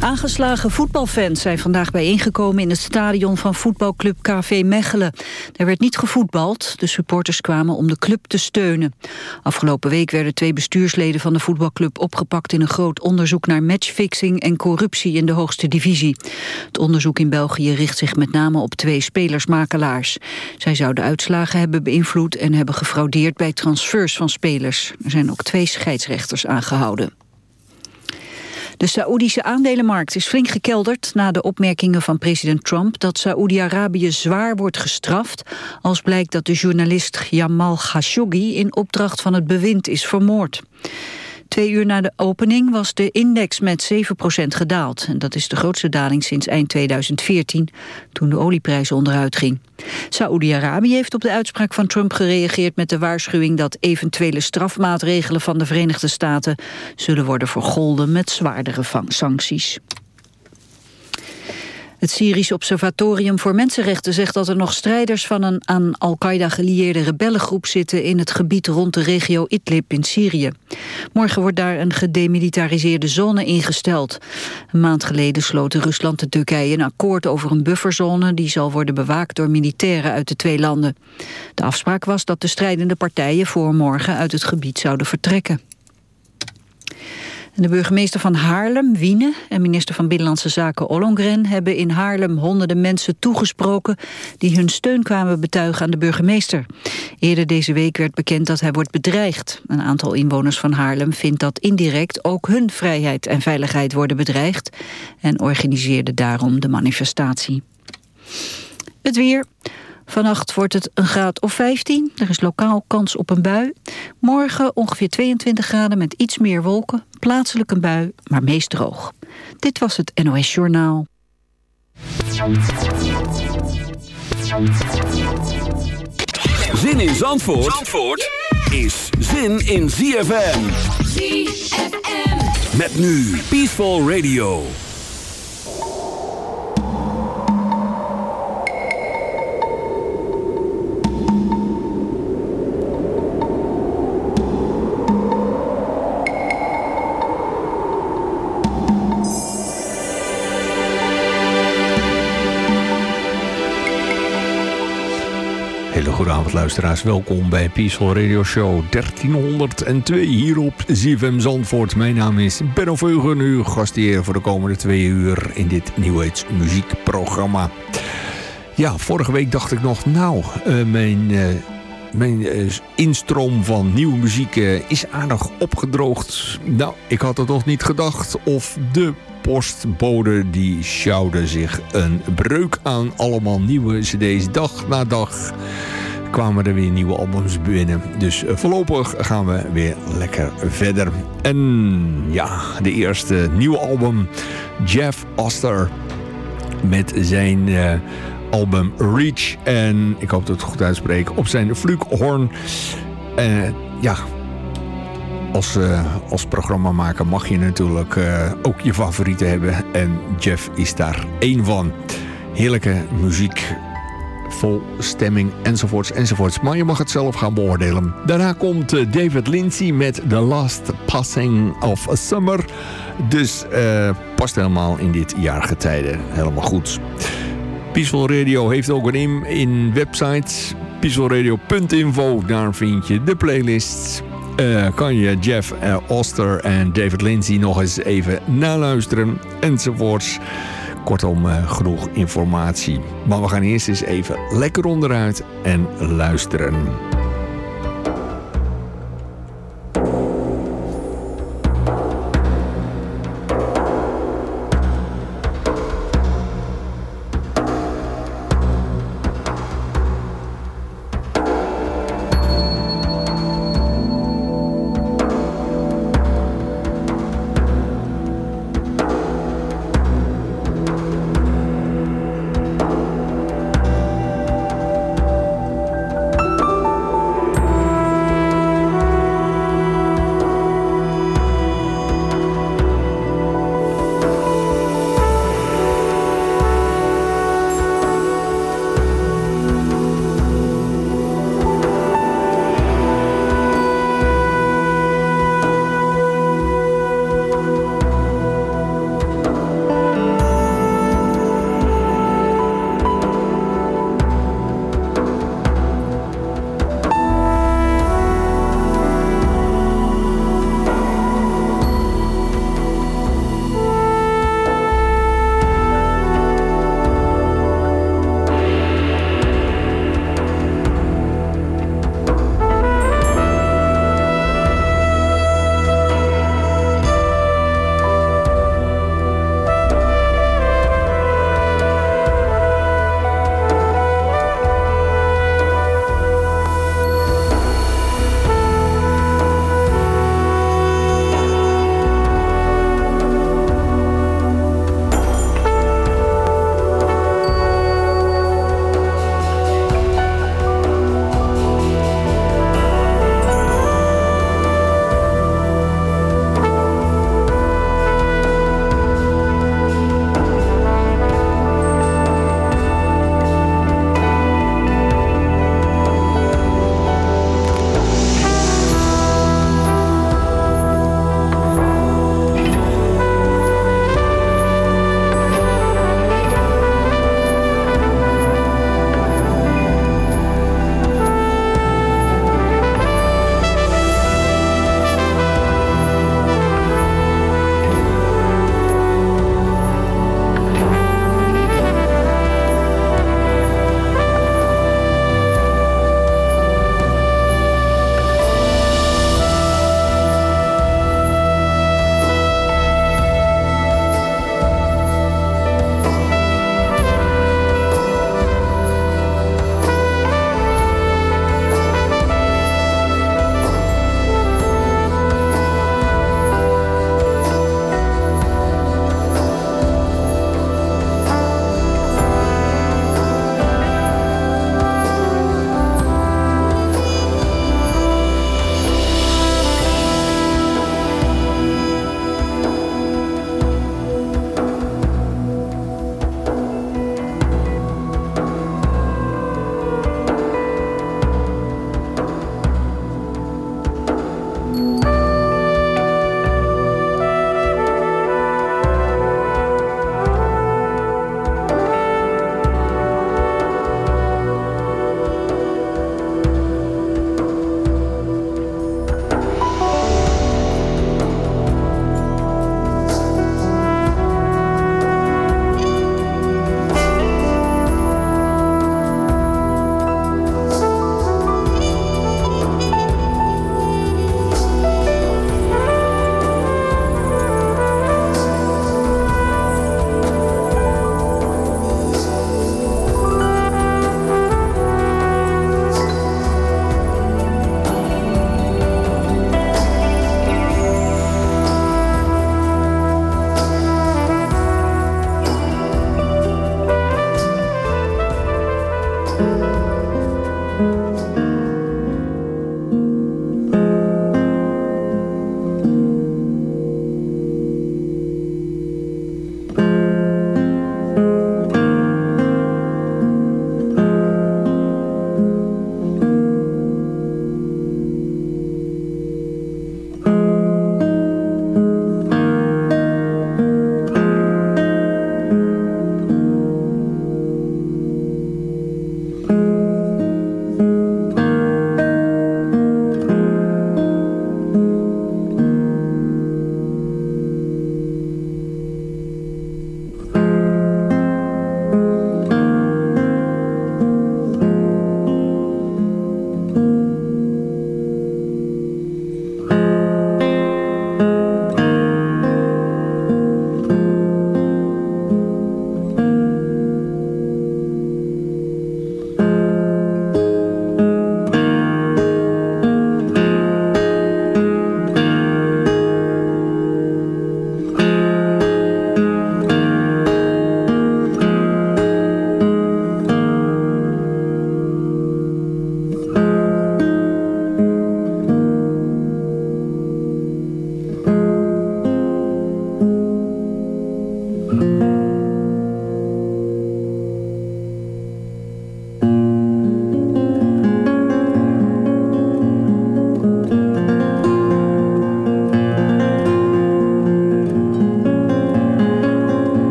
Aangeslagen voetbalfans zijn vandaag bijeengekomen in het stadion van voetbalclub KV Mechelen. Er werd niet gevoetbald, de supporters kwamen om de club te steunen. Afgelopen week werden twee bestuursleden van de voetbalclub opgepakt in een groot onderzoek naar matchfixing en corruptie in de hoogste divisie. Het onderzoek in België richt zich met name op twee spelersmakelaars. Zij zouden uitslagen hebben beïnvloed en hebben gefraudeerd bij transfers van spelers. Er zijn ook twee scheidsrechters aangehouden. De Saoedische aandelenmarkt is flink gekelderd na de opmerkingen van president Trump dat Saoedi-Arabië zwaar wordt gestraft als blijkt dat de journalist Jamal Khashoggi in opdracht van het bewind is vermoord. Twee uur na de opening was de index met 7% gedaald. En dat is de grootste daling sinds eind 2014, toen de olieprijs onderuit ging. Saoedi-Arabië heeft op de uitspraak van Trump gereageerd met de waarschuwing dat eventuele strafmaatregelen van de Verenigde Staten zullen worden vergolden met zwaardere sancties. Het Syrisch Observatorium voor Mensenrechten zegt dat er nog strijders van een aan Al-Qaeda gelieerde rebellengroep zitten in het gebied rond de regio Idlib in Syrië. Morgen wordt daar een gedemilitariseerde zone ingesteld. Een maand geleden sloten Rusland en Turkije een akkoord over een bufferzone die zal worden bewaakt door militairen uit de twee landen. De afspraak was dat de strijdende partijen voor morgen uit het gebied zouden vertrekken de burgemeester van Haarlem, Wiene, en minister van Binnenlandse Zaken Ollongren hebben in Haarlem honderden mensen toegesproken die hun steun kwamen betuigen aan de burgemeester. Eerder deze week werd bekend dat hij wordt bedreigd. Een aantal inwoners van Haarlem vindt dat indirect ook hun vrijheid en veiligheid worden bedreigd en organiseerde daarom de manifestatie. Het weer. Vannacht wordt het een graad of 15. Er is lokaal kans op een bui. Morgen ongeveer 22 graden met iets meer wolken. Plaatselijk een bui, maar meest droog. Dit was het NOS Journaal. Zin in Zandvoort, Zandvoort is zin in ZFM. ZFM. Met nu Peaceful Radio. Goedenavond luisteraars, welkom bij Peaceful Radio Show 1302 hier op ZFM Zandvoort. Mijn naam is Benno Veugen, uw gastheer voor de komende twee uur in dit New Age muziekprogramma. Ja, vorige week dacht ik nog, nou, uh, mijn... Uh, mijn uh, instroom van nieuwe muziek is aardig opgedroogd. Nou, ik had het nog niet gedacht. Of de postbode die sjouwde zich een breuk aan. Allemaal nieuwe cd's dag na dag kwamen er weer nieuwe albums binnen. Dus eh, voorlopig gaan we weer lekker verder. En ja, de eerste nieuwe album, Jeff Oster. Met zijn uh, album Reach. En ik hoop dat ik het goed uitspreek. Op zijn Flukhorn. Uh, ja, als, uh, als programmamaker mag je natuurlijk ook je favorieten hebben. En Jeff is daar één van. Heerlijke muziek vol stemming enzovoorts enzovoorts. Maar je mag het zelf gaan beoordelen. Daarna komt eh, David Lindsay met The Last Passing of Summer. Dus uh, past helemaal in dit jaargetijde helemaal goed. Peaceful Radio heeft ook een in, in website peacefulradio.info. Daar vind je de playlists. Uh, kan je Jeff Oster en David Lindsay nog eens even naluisteren enzovoorts. Kortom, uh, genoeg informatie. Maar we gaan eerst eens even lekker onderuit en luisteren.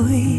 Voice.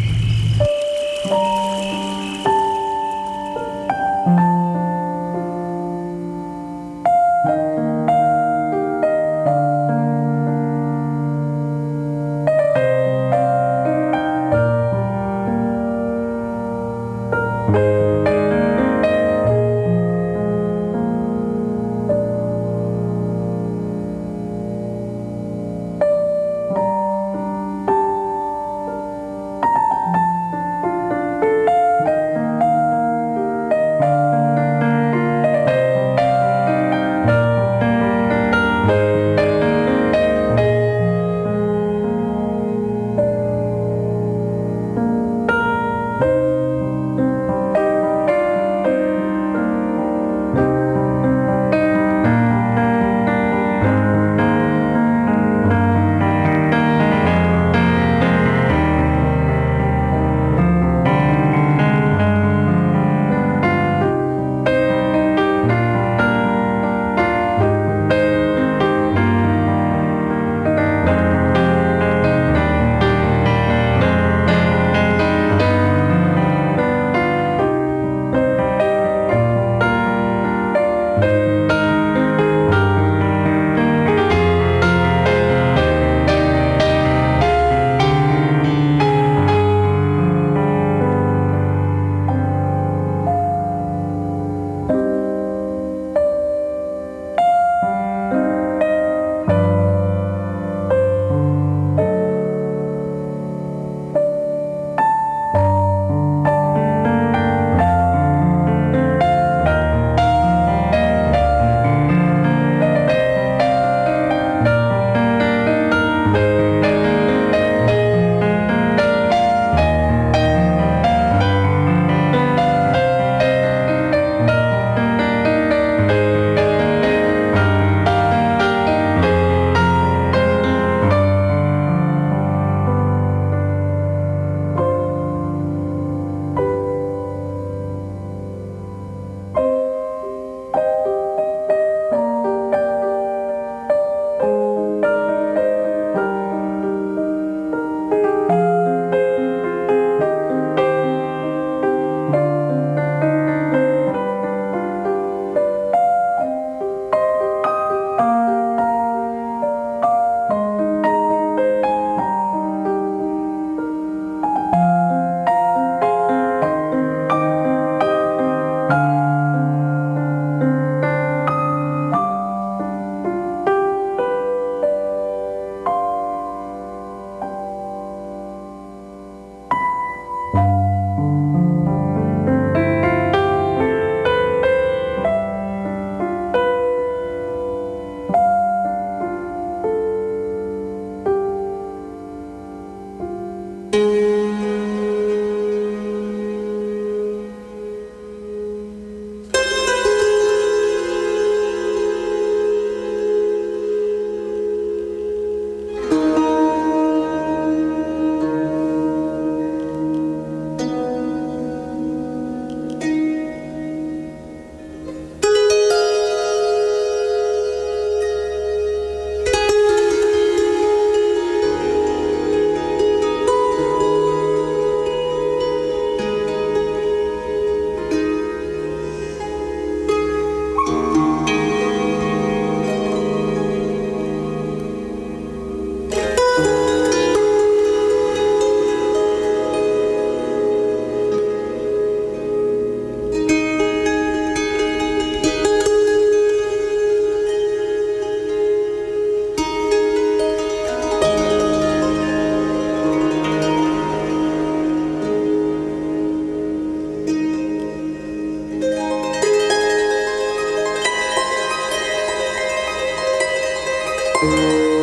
Música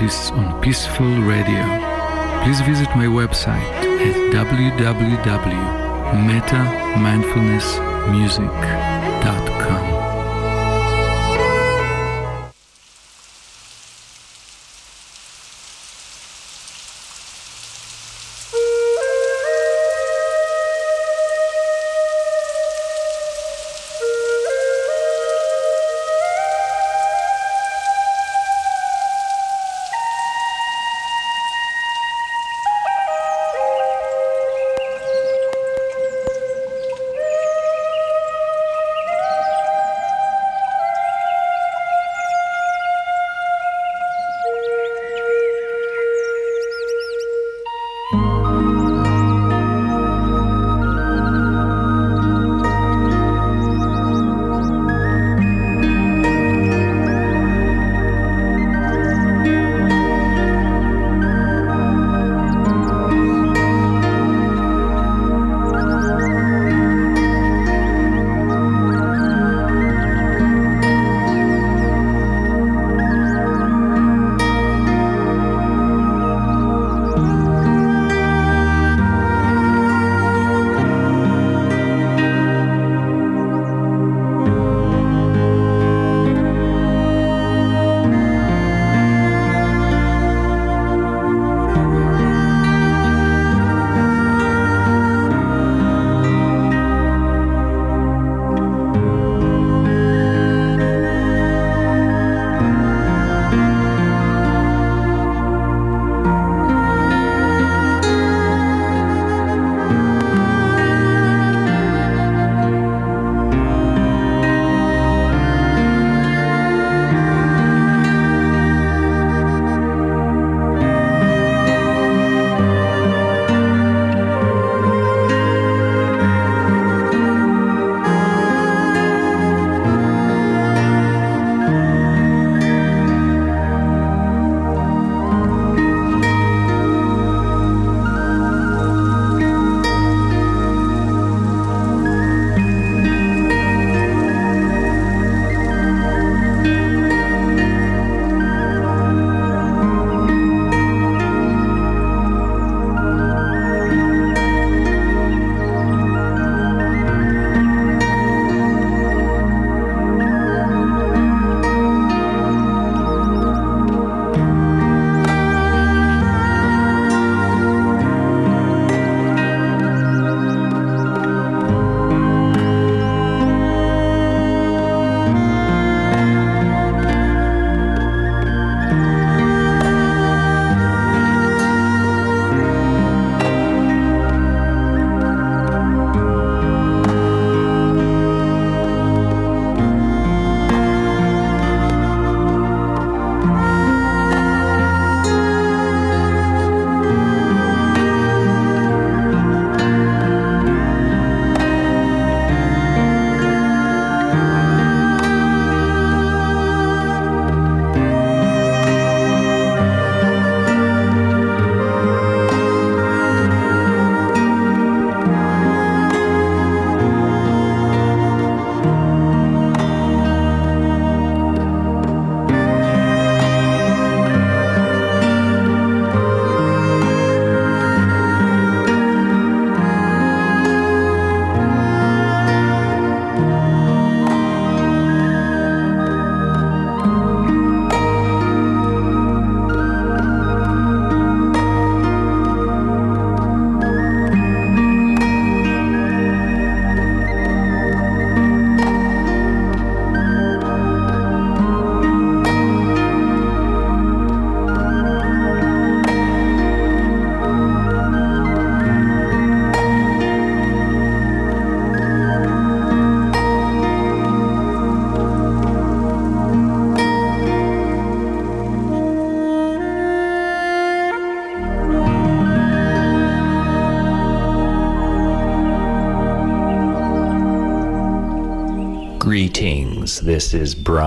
artists on Peaceful Radio. Please visit my website at www.metamindfulnessmusic.com.